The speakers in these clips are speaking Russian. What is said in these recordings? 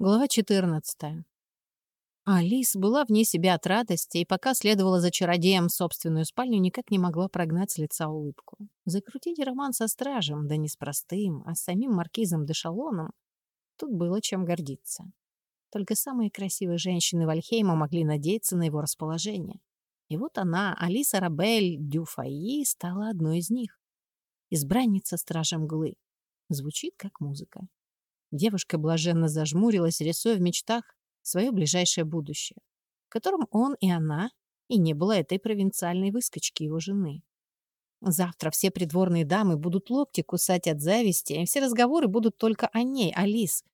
Глава 14. Алис была вне себя от радости, и пока следовала за чародеем в собственную спальню, никак не могла прогнать с лица улыбку. Закрутить роман со стражем, да не с простым, а с самим маркизом де Шалоном, тут было чем гордиться. Только самые красивые женщины Вальхейма могли надеяться на его расположение. И вот она, Алиса Рабель Дюфаи, стала одной из них. Избранница стража мглы. Звучит как музыка. Девушка блаженно зажмурилась, рисуя в мечтах свое ближайшее будущее, в котором он и она, и не было этой провинциальной выскочки его жены. Завтра все придворные дамы будут локти кусать от зависти, и все разговоры будут только о ней, Алис.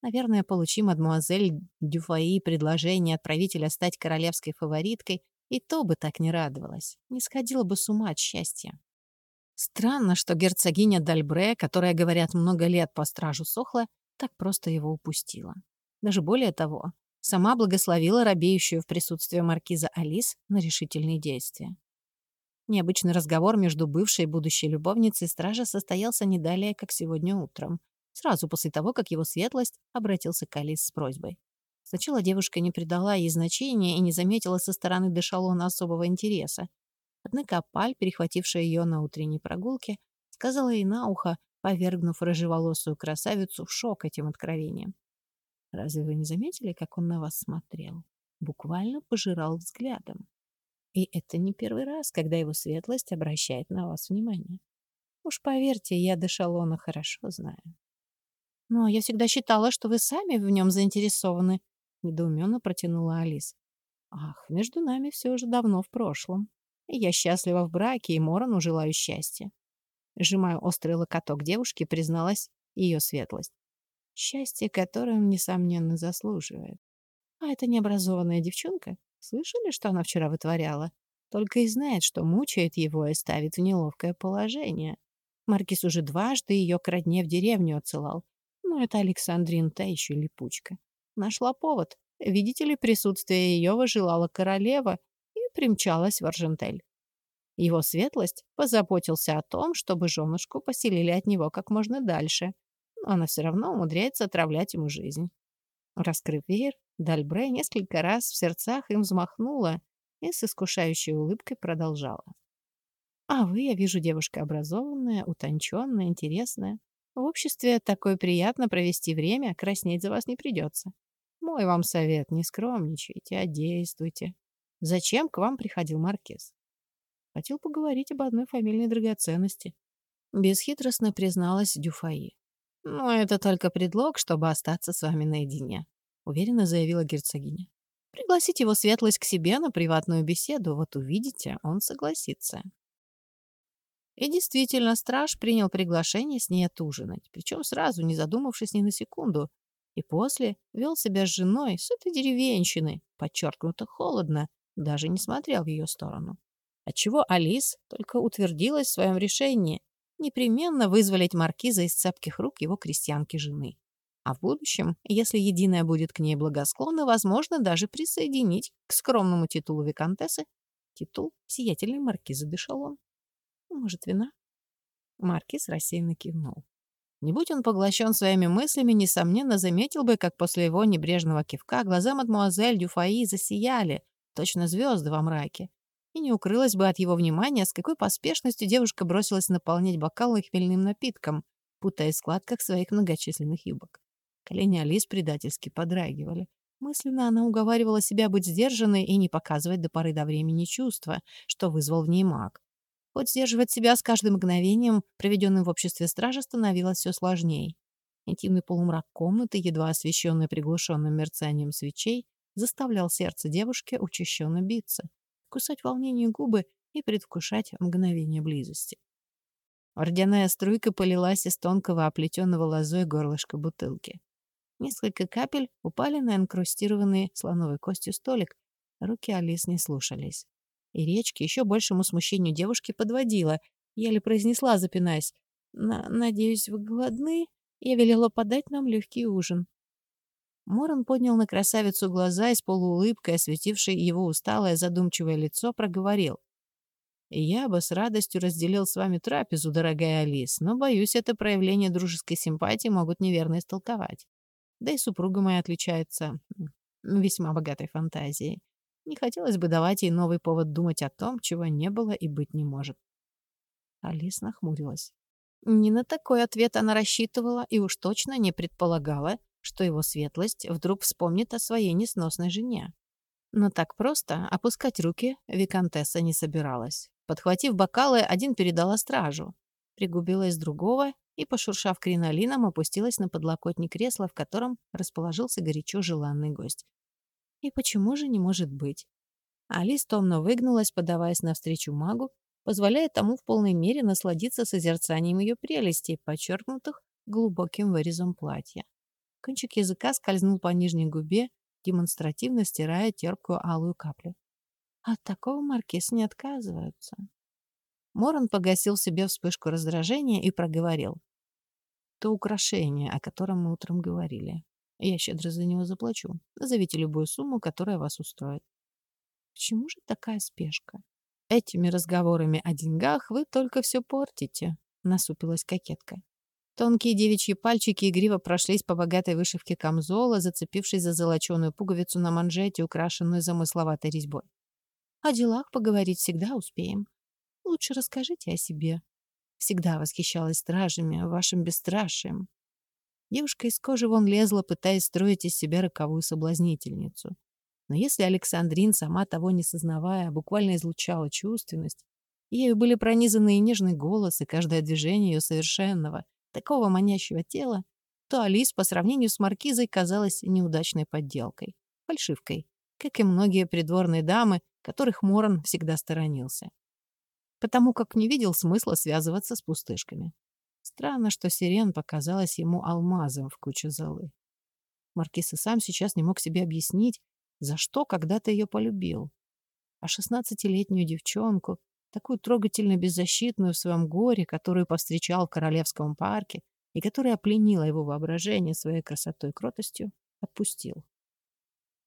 Наверное, получим мадемуазель Дюфаи предложение от правителя стать королевской фавориткой, и то бы так не радовалась, не сходила бы с ума от счастья. Странно, что герцогиня Дальбре, которая, говорят, много лет по стражу сохла, так просто его упустила. Даже более того, сама благословила робеющую в присутствии маркиза Алис на решительные действия. Необычный разговор между бывшей и будущей любовницей стража состоялся не далее, как сегодня утром, сразу после того, как его светлость обратился к Алис с просьбой. Сначала девушка не придала ей значения и не заметила со стороны Дешалона особого интереса. Однако Паль, перехватившая ее на утренней прогулке, сказала ей на ухо, повергнув рыжеволосую красавицу в шок этим откровением. Разве вы не заметили, как он на вас смотрел? Буквально пожирал взглядом. И это не первый раз, когда его светлость обращает на вас внимание. Уж поверьте, я Дешалона хорошо знаю. Но я всегда считала, что вы сами в нем заинтересованы, недоуменно протянула Алис. Ах, между нами все уже давно в прошлом. Я счастлива в браке, и Морону желаю счастья. Сжимая острый локоток девушки, призналась ее светлость. Счастье, которое он, несомненно, заслуживает. А эта необразованная девчонка, слышали, что она вчера вытворяла? Только и знает, что мучает его и ставит в неловкое положение. Маркиз уже дважды ее к родне в деревню отсылал. Но это Александрин та еще липучка. Нашла повод. Видите ли, присутствие ее выжелала королева и примчалась в Аржентель. Его светлость позаботился о том, чтобы женушку поселили от него как можно дальше, но она все равно умудряется отравлять ему жизнь. Раскрыв веер, Дальбре несколько раз в сердцах им взмахнула и с искушающей улыбкой продолжала. «А вы, я вижу, девушка образованная, утонченная, интересная. В обществе такое приятно провести время, краснеть за вас не придется. Мой вам совет, не скромничайте, а действуйте. Зачем к вам приходил Маркиз? Хотел поговорить об одной фамильной драгоценности. Бесхитростно призналась Дюфаи. «Но это только предлог, чтобы остаться с вами наедине», — уверенно заявила герцогиня. «Пригласите его светлость к себе на приватную беседу, вот увидите, он согласится». И действительно, страж принял приглашение с ней отужинать, причем сразу, не задумавшись ни на секунду, и после вел себя с женой с этой деревенщины, подчеркнуто холодно, даже не смотрел в ее сторону отчего Алис только утвердилась в своем решении непременно вызволить маркиза из цепких рук его крестьянки-жены. А в будущем, если единая будет к ней благосклонна, возможно, даже присоединить к скромному титулу виконтессы титул сиятельной маркизы де Шалон. Может, вина? Маркиз рассеянно кивнул. Не будь он поглощен своими мыслями, несомненно, заметил бы, как после его небрежного кивка глаза мадмуазель Дюфаи засияли, точно звезды во мраке, и не укрылась бы от его внимания, с какой поспешностью девушка бросилась наполнять бокалы хмельным напитком, путаясь в складках своих многочисленных юбок. Колени Алис предательски подрагивали. Мысленно она уговаривала себя быть сдержанной и не показывать до поры до времени чувства, что вызвал в ней маг. Хоть сдерживать себя с каждым мгновением, проведенным в обществе стража, становилось все сложнее. Интимный полумрак комнаты, едва освещенный приглушенным мерцанием свечей, заставлял сердце девушки учащенно биться кусать волнение губы и предвкушать мгновение близости. Ордяная струйка полилась из тонкого оплетенного лозой горлышка бутылки. Несколько капель упали на инкрустированный слоновой костью столик. Руки Алис не слушались. И речки еще большему смущению девушки подводила. Еле произнесла, запинаясь. «Надеюсь, вы голодны? Я велела подать нам легкий ужин». Моран поднял на красавицу глаза и с полуулыбкой, осветившей его усталое задумчивое лицо, проговорил. «Я бы с радостью разделил с вами трапезу, дорогая Алис, но, боюсь, это проявление дружеской симпатии могут неверно истолковать. Да и супруга моя отличается весьма богатой фантазией. Не хотелось бы давать ей новый повод думать о том, чего не было и быть не может. Алис нахмурилась. Не на такой ответ она рассчитывала и уж точно не предполагала, что его светлость вдруг вспомнит о своей несносной жене. Но так просто опускать руки виконтесса не собиралась. Подхватив бокалы, один передала стражу. Пригубила из другого и, пошуршав кринолином, опустилась на подлокотник кресла, в котором расположился горячо желанный гость. И почему же не может быть? Алис томно выгнулась, подаваясь навстречу магу, позволяя тому в полной мере насладиться созерцанием ее прелестей, подчеркнутых глубоким вырезом платья. Кончик языка скользнул по нижней губе, демонстративно стирая терпкую алую каплю. От такого маркиз не отказываются. Моран погасил себе вспышку раздражения и проговорил. То украшение, о котором мы утром говорили. Я щедро за него заплачу. Назовите любую сумму, которая вас устроит. Почему же такая спешка? Этими разговорами о деньгах вы только все портите, насупилась кокетка. Тонкие девичьи пальчики игриво прошлись по богатой вышивке камзола, зацепившись за золоченую пуговицу на манжете, украшенную замысловатой резьбой. О делах поговорить всегда успеем. Лучше расскажите о себе. Всегда восхищалась стражами, вашим бесстрашием. Девушка из кожи вон лезла, пытаясь строить из себя роковую соблазнительницу. Но если Александрин, сама того не сознавая, буквально излучала чувственность, ею были пронизаны и нежный голос, и каждое движение ее совершенного, такого манящего тела, то Алис по сравнению с маркизой казалась неудачной подделкой, фальшивкой, как и многие придворные дамы, которых Моран всегда сторонился. Потому как не видел смысла связываться с пустышками. Странно, что Сирен показалась ему алмазом в куче золы. Маркиз и сам сейчас не мог себе объяснить, за что когда-то ее полюбил. А шестнадцатилетнюю девчонку, такую трогательно беззащитную в своем горе, которую повстречал в Королевском парке и которая опленила его воображение своей красотой и кротостью, отпустил.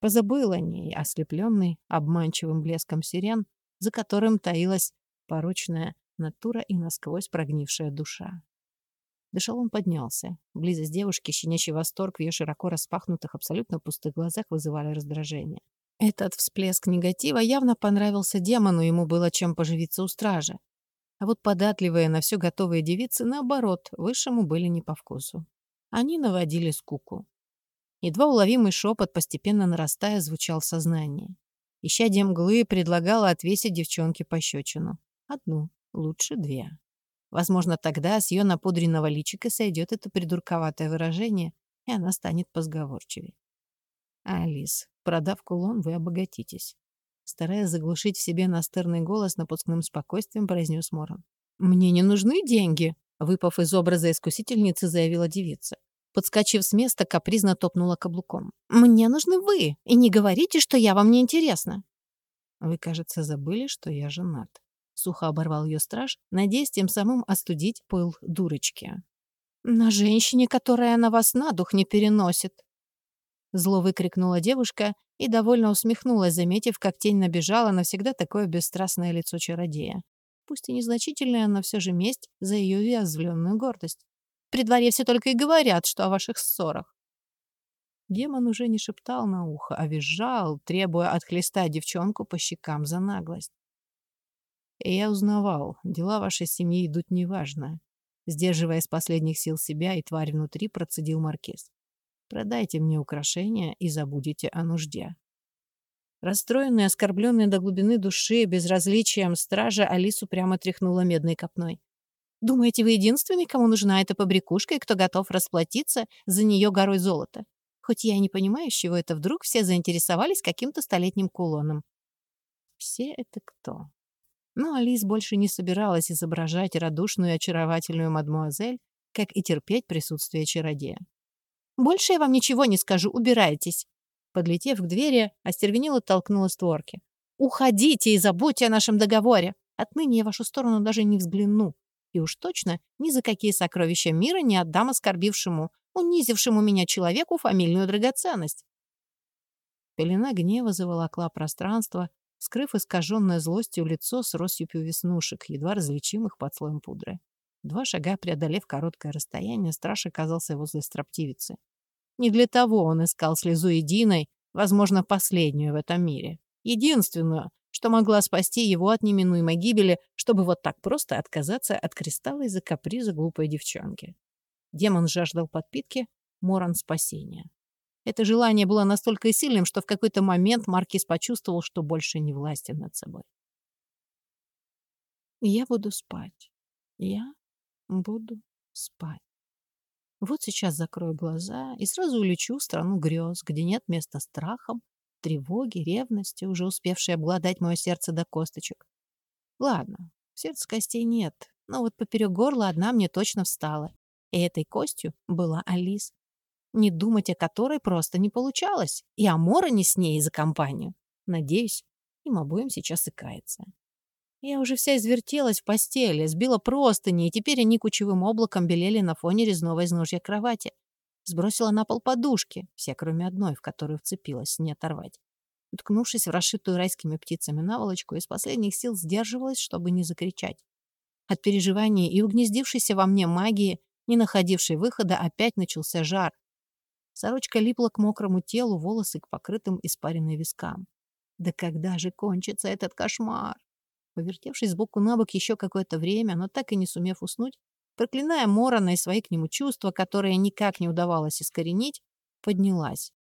Позабыл о ней, ослепленный обманчивым блеском сирен, за которым таилась порочная натура и насквозь прогнившая душа. Дышал он поднялся. Близость девушки, щенящий восторг в ее широко распахнутых, абсолютно пустых глазах вызывали раздражение. Этот всплеск негатива явно понравился демону, ему было чем поживиться у стражи. А вот податливые на все готовые девицы, наоборот, высшему были не по вкусу. Они наводили скуку. Едва уловимый шепот, постепенно нарастая, звучал в сознании. Ища мглы, предлагала отвесить девчонке пощечину. Одну, лучше две. Возможно, тогда с ее напудренного личика сойдет это придурковатое выражение, и она станет позговорчивее. «Алис, продав кулон, вы обогатитесь». Стараясь заглушить в себе настырный голос, напускным спокойствием произнес Моран. «Мне не нужны деньги», — выпав из образа искусительницы, заявила девица. Подскочив с места, капризно топнула каблуком. «Мне нужны вы, и не говорите, что я вам не интересна». «Вы, кажется, забыли, что я женат», Сухо оборвал ее страж, надеясь тем самым остудить пыл дурочки. «На женщине, которая на вас на дух не переносит!» Зло выкрикнула девушка и довольно усмехнулась, заметив, как тень набежала на всегда такое бесстрастное лицо чародея. Пусть и незначительная, но все же месть за ее уязвленную гордость. При дворе все только и говорят, что о ваших ссорах. Демон уже не шептал на ухо, а визжал, требуя отхлестать девчонку по щекам за наглость. И я узнавал, дела вашей семьи идут неважно. Сдерживая из последних сил себя и тварь внутри, процедил Маркиз. Продайте мне украшения и забудете о нужде. Расстроенная, оскорбленная до глубины души, безразличием стража, Алису прямо тряхнула медной копной. «Думаете, вы единственный, кому нужна эта побрякушка и кто готов расплатиться за нее горой золота? Хоть я и не понимаю, с чего это вдруг все заинтересовались каким-то столетним кулоном». «Все это кто?» Но Алис больше не собиралась изображать радушную и очаровательную мадмуазель, как и терпеть присутствие чародея. «Больше я вам ничего не скажу, убирайтесь!» Подлетев к двери, остервенела толкнула створки. «Уходите и забудьте о нашем договоре! Отныне я вашу сторону даже не взгляну. И уж точно ни за какие сокровища мира не отдам оскорбившему, унизившему меня человеку фамильную драгоценность». Пелена гнева заволокла пространство, скрыв искаженное злостью лицо с россыпью веснушек, едва различимых под слоем пудры. Два шага преодолев короткое расстояние, страж оказался возле строптивицы. Не для того он искал слезу единой, возможно, последнюю в этом мире. Единственную, что могла спасти его от неминуемой гибели, чтобы вот так просто отказаться от кристалла из-за каприза глупой девчонки. Демон жаждал подпитки, Моран — спасения. Это желание было настолько сильным, что в какой-то момент Маркиз почувствовал, что больше не властен над собой. «Я буду спать. Я буду спать. Вот сейчас закрою глаза и сразу улечу в страну грез, где нет места страхам, тревоги, ревности, уже успевшей обладать мое сердце до косточек. Ладно, в сердце костей нет, но вот поперек горла одна мне точно встала. И этой костью была Алис. Не думать о которой просто не получалось. И Амора не с ней за компанию. Надеюсь, им обоим сейчас и кается. Я уже вся извертелась в постели, сбила простыни, и теперь они кучевым облаком белели на фоне резного изножья кровати. Сбросила на пол подушки, все кроме одной, в которую вцепилась, не оторвать. Уткнувшись в расшитую райскими птицами наволочку, из последних сил сдерживалась, чтобы не закричать. От переживаний и угнездившейся во мне магии, не находившей выхода, опять начался жар. Сорочка липла к мокрому телу, волосы к покрытым испаренной вискам. Да когда же кончится этот кошмар? Повертевшись сбоку на бок еще какое-то время, но так и не сумев уснуть, проклиная Морона и свои к нему чувства, которые никак не удавалось искоренить, поднялась.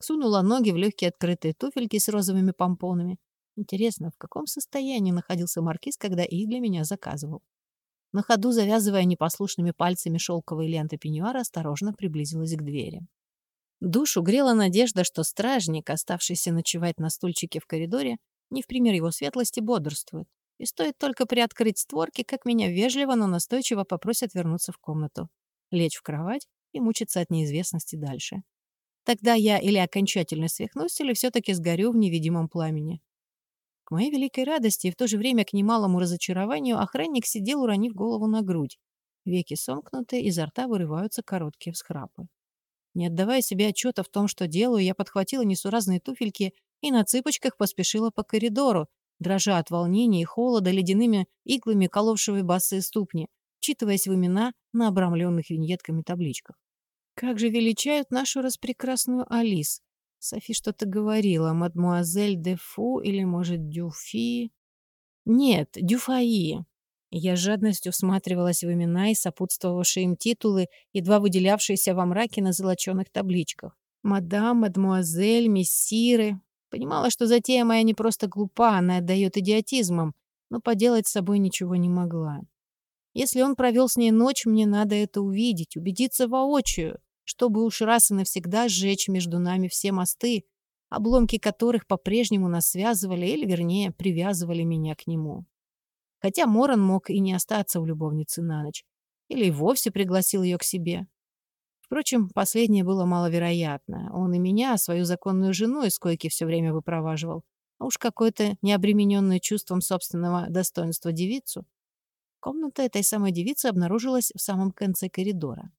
Сунула ноги в легкие открытые туфельки с розовыми помпонами. Интересно, в каком состоянии находился маркиз, когда их для меня заказывал? На ходу, завязывая непослушными пальцами шелковые ленты пеньюара, осторожно приблизилась к двери. Душу грела надежда, что стражник, оставшийся ночевать на стульчике в коридоре, не в пример его светлости бодрствует. И стоит только приоткрыть створки, как меня вежливо, но настойчиво попросят вернуться в комнату, лечь в кровать и мучиться от неизвестности дальше. Тогда я или окончательно свихнусь, или все-таки сгорю в невидимом пламени. К моей великой радости и в то же время к немалому разочарованию охранник сидел, уронив голову на грудь. Веки сомкнуты, изо рта вырываются короткие всхрапы. Не отдавая себе отчета в том, что делаю, я подхватила несуразные туфельки и на цыпочках поспешила по коридору, дрожа от волнения и холода ледяными иглами коловшего босые ступни, вчитываясь в имена на обрамленных виньетками табличках. Как же величают нашу распрекрасную Алис. Софи что-то говорила, мадмуазель де Фу или, может, Дюфи? Нет, Дюфаи. Я с жадностью всматривалась в имена и сопутствовавшие им титулы, едва выделявшиеся во мраке на золоченых табличках. Мадам, мадмуазель, мессиры, Понимала, что затея моя не просто глупа, она отдает идиотизмом, но поделать с собой ничего не могла. Если он провел с ней ночь, мне надо это увидеть, убедиться воочию, чтобы уж раз и навсегда сжечь между нами все мосты, обломки которых по-прежнему нас связывали или, вернее, привязывали меня к нему. Хотя Моран мог и не остаться у любовницы на ночь, или и вовсе пригласил ее к себе. Впрочем, последнее было маловероятно. Он и меня, свою законную жену, из койки все время выпроваживал. А уж какое-то необремененное чувством собственного достоинства девицу. Комната этой самой девицы обнаружилась в самом конце коридора.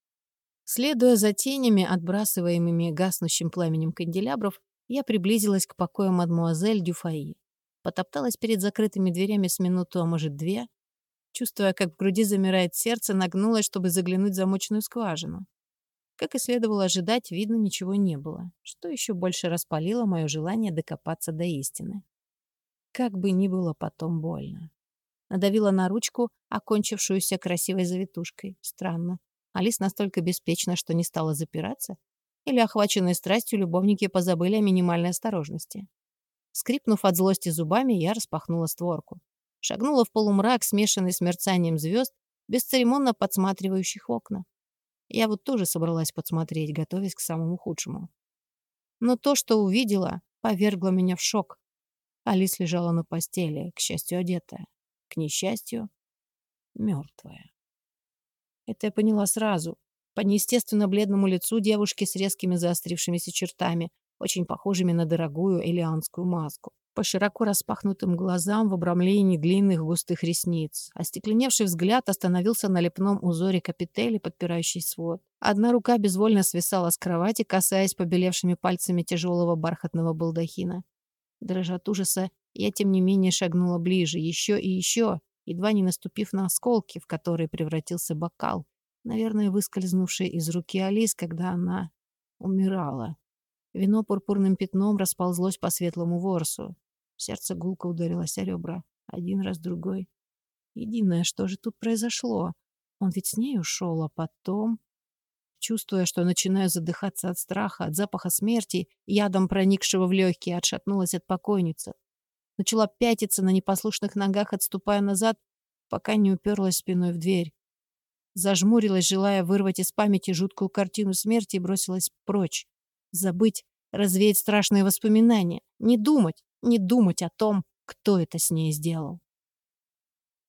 Следуя за тенями, отбрасываемыми гаснущим пламенем канделябров, я приблизилась к покою мадмуазель Дюфаи. Потопталась перед закрытыми дверями с минуту, а может две. Чувствуя, как в груди замирает сердце, нагнулась, чтобы заглянуть в замочную скважину. Как и следовало ожидать, видно, ничего не было, что еще больше распалило мое желание докопаться до истины. Как бы ни было потом больно. Надавила на ручку, окончившуюся красивой завитушкой. Странно. Алис настолько беспечна, что не стала запираться? Или, охваченные страстью, любовники позабыли о минимальной осторожности? Скрипнув от злости зубами, я распахнула створку. Шагнула в полумрак, смешанный с мерцанием звезд, бесцеремонно подсматривающих окна. Я вот тоже собралась подсмотреть, готовясь к самому худшему. Но то, что увидела, повергло меня в шок. Алис лежала на постели, к счастью, одетая. К несчастью, мертвая. Это я поняла сразу. По неестественно бледному лицу девушки с резкими заострившимися чертами, очень похожими на дорогую элианскую маску по широко распахнутым глазам в обрамлении длинных густых ресниц. Остекленевший взгляд остановился на лепном узоре капители, подпирающей свод. Одна рука безвольно свисала с кровати, касаясь побелевшими пальцами тяжелого бархатного балдахина. Дрожа от ужаса, я, тем не менее, шагнула ближе, еще и еще, едва не наступив на осколки, в которые превратился бокал, наверное, выскользнувший из руки Алис, когда она умирала. Вино пурпурным пятном расползлось по светлому ворсу. Сердце гулко ударилось о ребра. Один раз, другой. Единое, что же тут произошло? Он ведь с ней ушел, а потом... Чувствуя, что начинаю задыхаться от страха, от запаха смерти, ядом проникшего в легкие, отшатнулась от покойницы. Начала пятиться на непослушных ногах, отступая назад, пока не уперлась спиной в дверь. Зажмурилась, желая вырвать из памяти жуткую картину смерти и бросилась прочь. Забыть, развеять страшные воспоминания. Не думать, не думать о том, кто это с ней сделал.